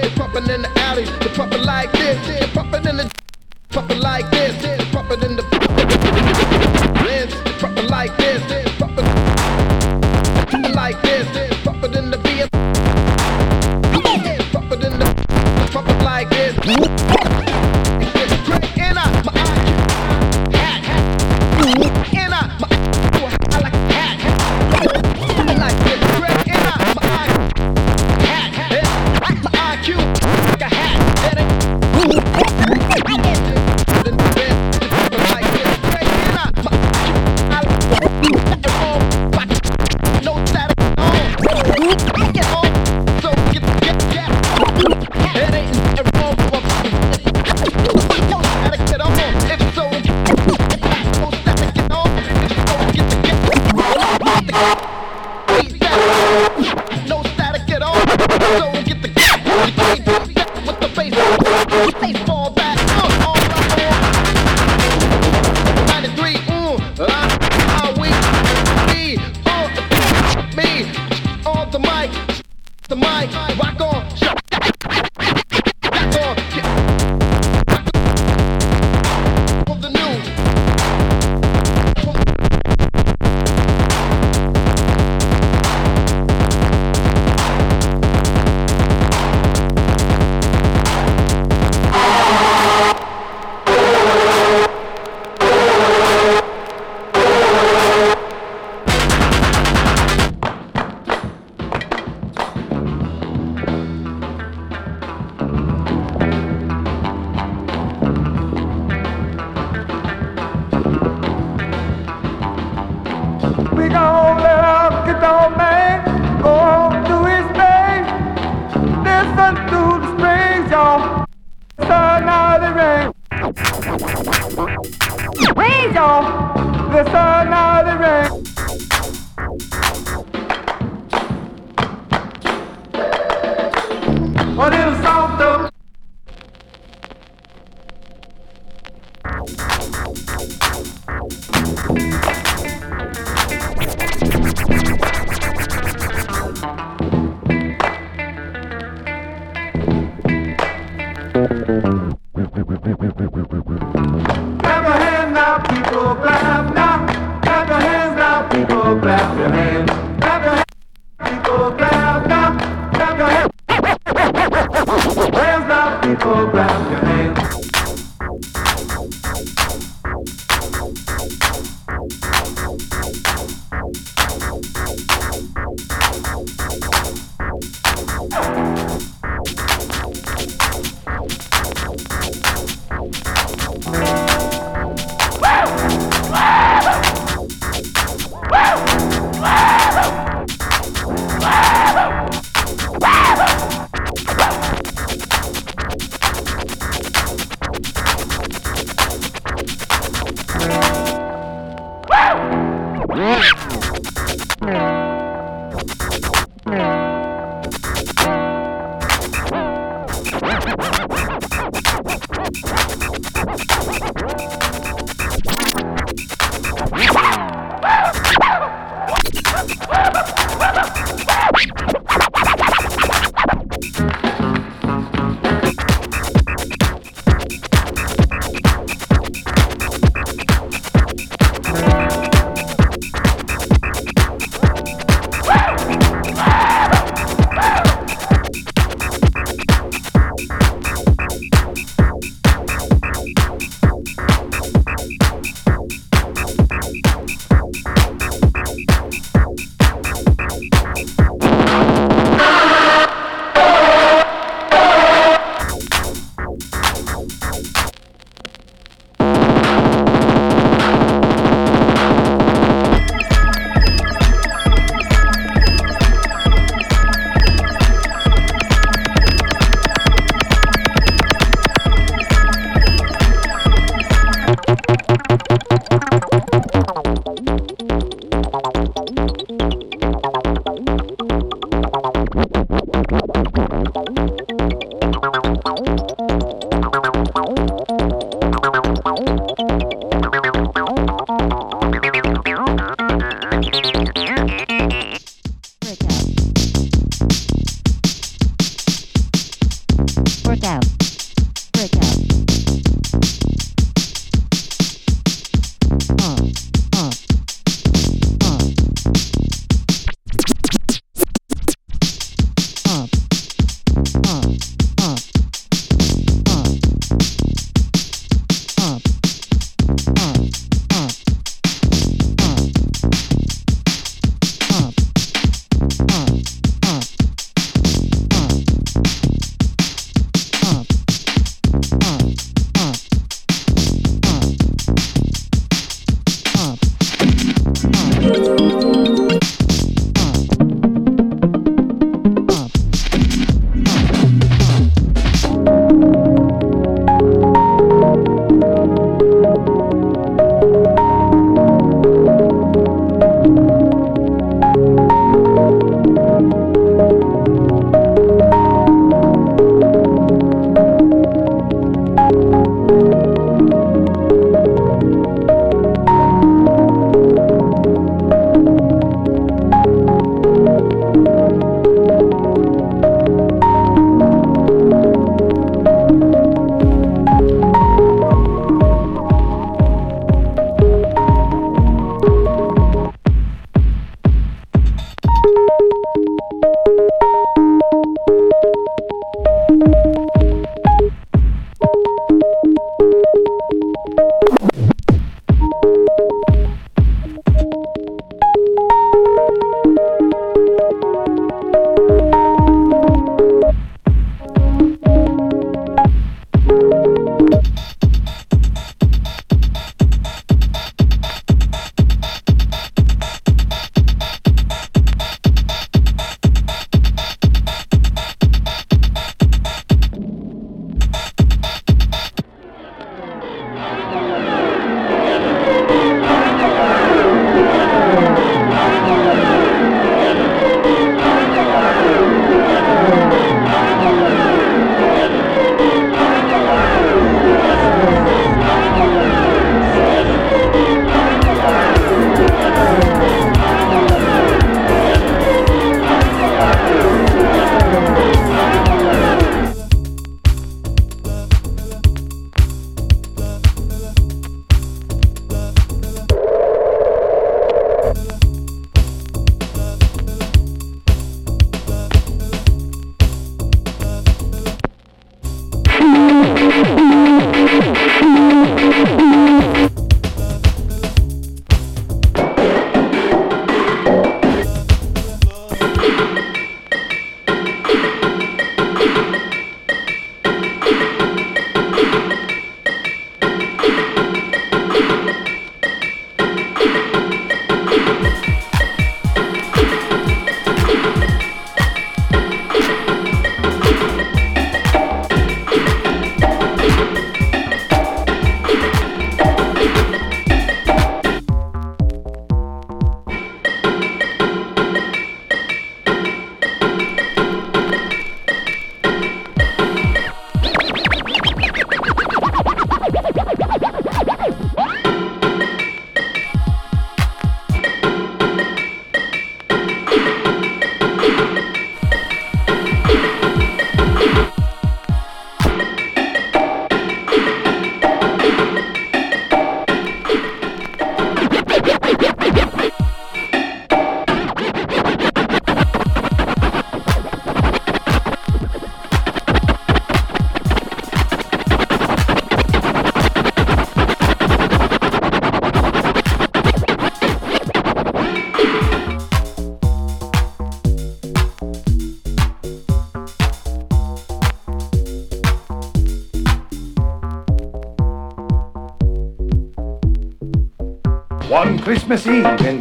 this, pumping in the alley, the pumping like this, pumping in the, pumping like this, pumping in the.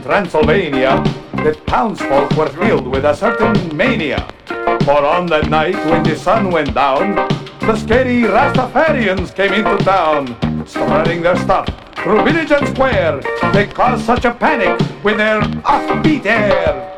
Transylvania, the townsfolk were filled with a certain mania. For on that night when the sun went down, the scary Rastafarians came into town, spreading their stuff through village and square. They caused such a panic with their offbeat air.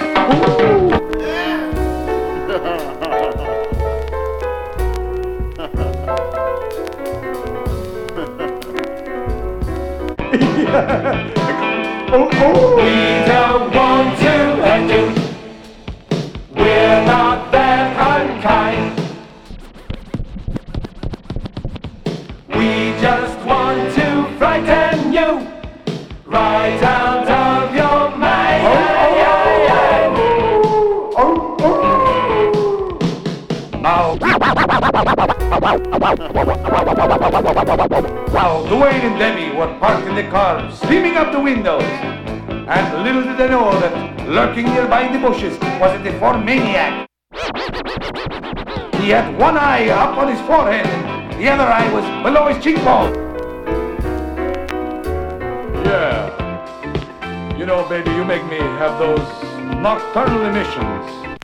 Now Dwayne and Debbie were parked in the car, steaming up the windows. And little did they know that lurking nearby in the bushes was a deformed maniac. He had one eye up on his forehead, the other eye was below his cheekbone. Yeah. You know, baby, you make me have those nocturnal emissions.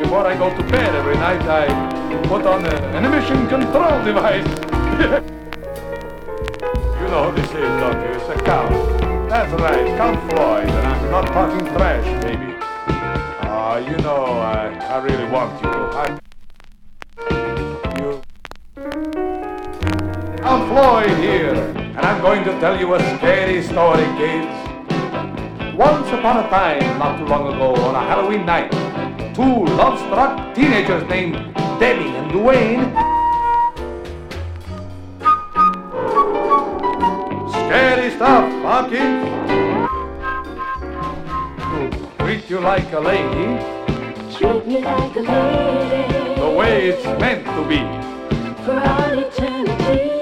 Before I go to bed every night, I put on an emission control device. you know this is, don't you? It's a cow. That's right, Count Floyd, and I'm not talking trash, baby. Ah, you know, I, I really want you. I, you. Floyd here, and I'm going to tell you a scary story, kids. Once upon a time, not too long ago, on a Halloween night, two love-struck teenagers named Debbie and Dwayne Scary stuff, huh, kids? To treat you like a lady, Treat me like a lady the way it's meant to be. for all eternity.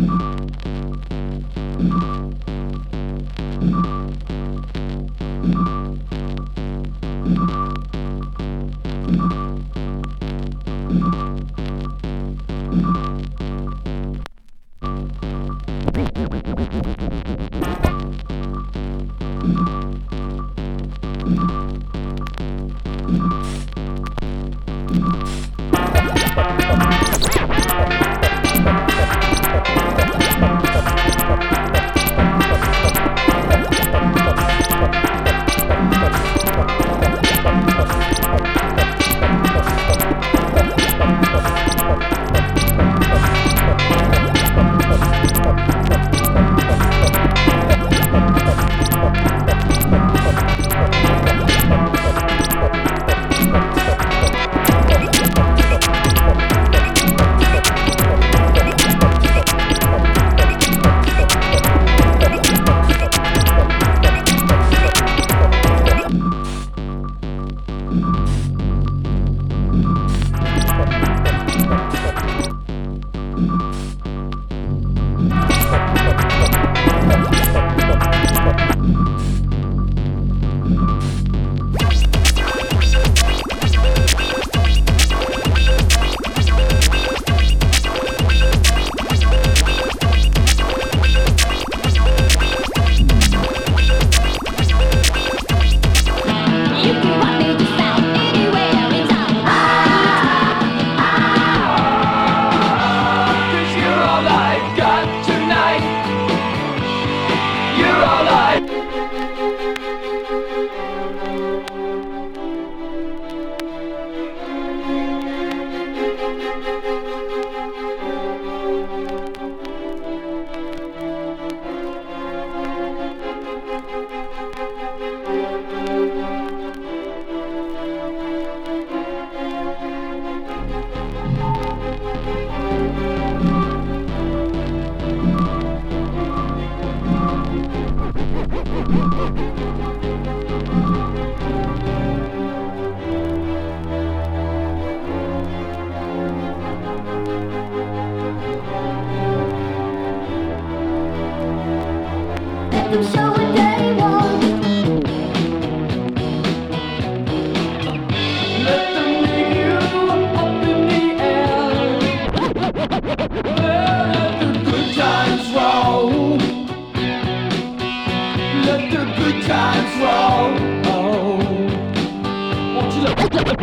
You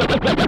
Ha ha ha ha!